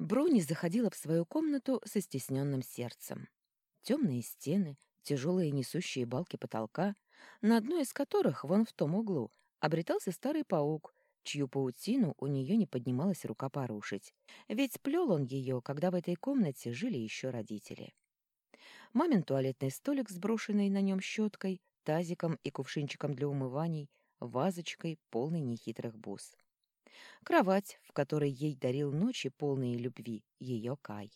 Бруни заходила в свою комнату со стесненным сердцем. Темные стены, тяжелые несущие балки потолка, на одной из которых, вон в том углу, обретался старый паук, чью паутину у нее не поднималась рука порушить. Ведь плел он ее, когда в этой комнате жили еще родители. Мамин туалетный столик с брошенной на нем щеткой, тазиком и кувшинчиком для умываний, вазочкой, полной нехитрых бус. Кровать, в которой ей дарил ночи полные любви, ее Кай.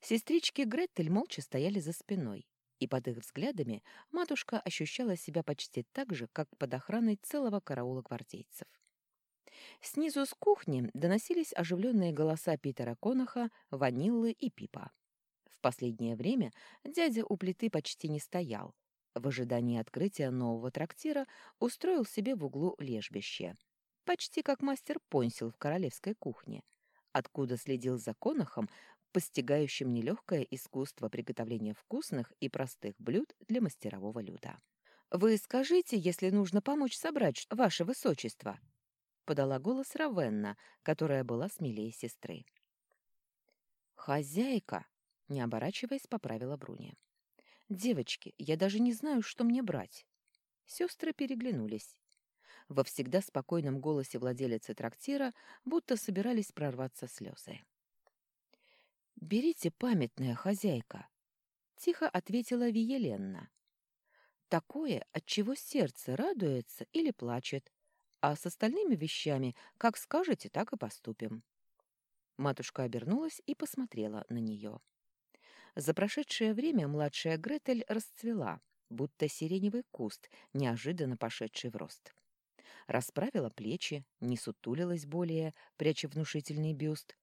Сестрички Гретель молча стояли за спиной, и под их взглядами матушка ощущала себя почти так же, как под охраной целого караула гвардейцев. Снизу с кухни доносились оживленные голоса Питера Конаха, Ваниллы и Пипа. В последнее время дядя у плиты почти не стоял. В ожидании открытия нового трактира устроил себе в углу лежбище — почти как мастер Понсил в королевской кухне, откуда следил за конохом, постигающим нелегкое искусство приготовления вкусных и простых блюд для мастерового люда. «Вы скажите, если нужно помочь собрать, ваше высочество», — подала голос Равенна, которая была смелее сестры. «Хозяйка», — не оборачиваясь, поправила Бруни. «Девочки, я даже не знаю, что мне брать». Сестры переглянулись во всегда спокойном голосе владелицы трактира будто собирались прорваться слезы. «Берите памятная хозяйка», — тихо ответила Виеленна. «Такое, от чего сердце радуется или плачет, а с остальными вещами, как скажете, так и поступим». Матушка обернулась и посмотрела на нее. За прошедшее время младшая Гретель расцвела, будто сиреневый куст, неожиданно пошедший в рост расправила плечи, не сутулилась более, пряча внушительный бюст.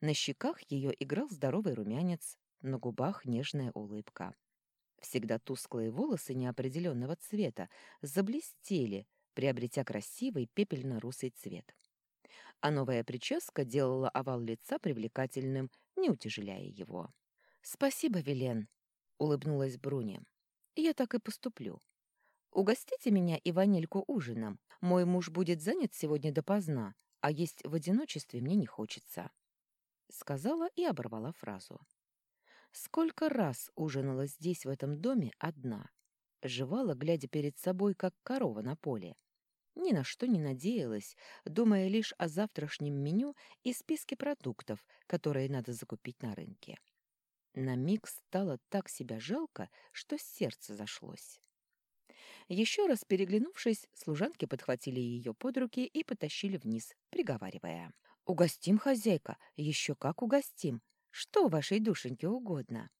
На щеках ее играл здоровый румянец, на губах нежная улыбка. Всегда тусклые волосы неопределенного цвета заблестели, приобретя красивый пепельно-русый цвет. А новая прическа делала овал лица привлекательным, не утяжеляя его. «Спасибо, Вилен», — улыбнулась Бруни. «Я так и поступлю. Угостите меня и ванильку ужином. Мой муж будет занят сегодня допоздна, а есть в одиночестве мне не хочется. Сказала и оборвала фразу. Сколько раз ужинала здесь, в этом доме, одна. Жевала, глядя перед собой, как корова на поле. Ни на что не надеялась, думая лишь о завтрашнем меню и списке продуктов, которые надо закупить на рынке. На миг стало так себя жалко, что сердце зашлось. Еще раз переглянувшись, служанки подхватили ее под руки и потащили вниз, приговаривая. «Угостим, хозяйка, еще как угостим. Что вашей душеньке угодно?»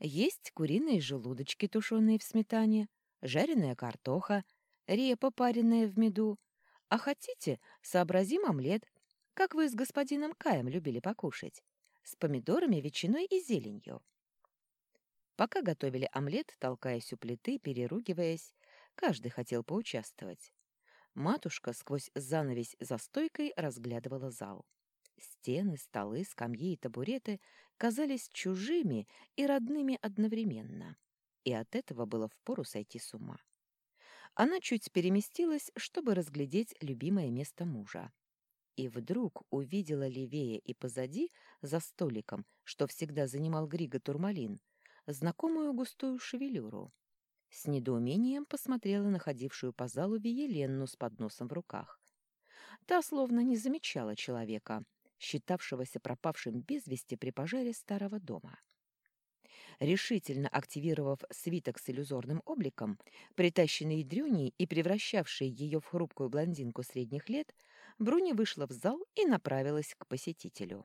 Есть куриные желудочки, тушеные в сметане, жареная картоха, репа, пареная в меду. А хотите, сообразим омлет, как вы с господином Каем любили покушать, с помидорами, ветчиной и зеленью. Пока готовили омлет, толкаясь у плиты, переругиваясь, каждый хотел поучаствовать. Матушка сквозь занавесь за стойкой разглядывала зал. Стены, столы, скамьи и табуреты казались чужими и родными одновременно, и от этого было впору сойти с ума. Она чуть переместилась, чтобы разглядеть любимое место мужа. И вдруг увидела левее и позади, за столиком, что всегда занимал Григо Турмалин, знакомую густую шевелюру. С недоумением посмотрела на ходившую по залу Виеленну с подносом в руках. Та словно не замечала человека, считавшегося пропавшим без вести при пожаре старого дома. Решительно активировав свиток с иллюзорным обликом, притащенный дрюней и превращавший ее в хрупкую блондинку средних лет, Бруни вышла в зал и направилась к посетителю.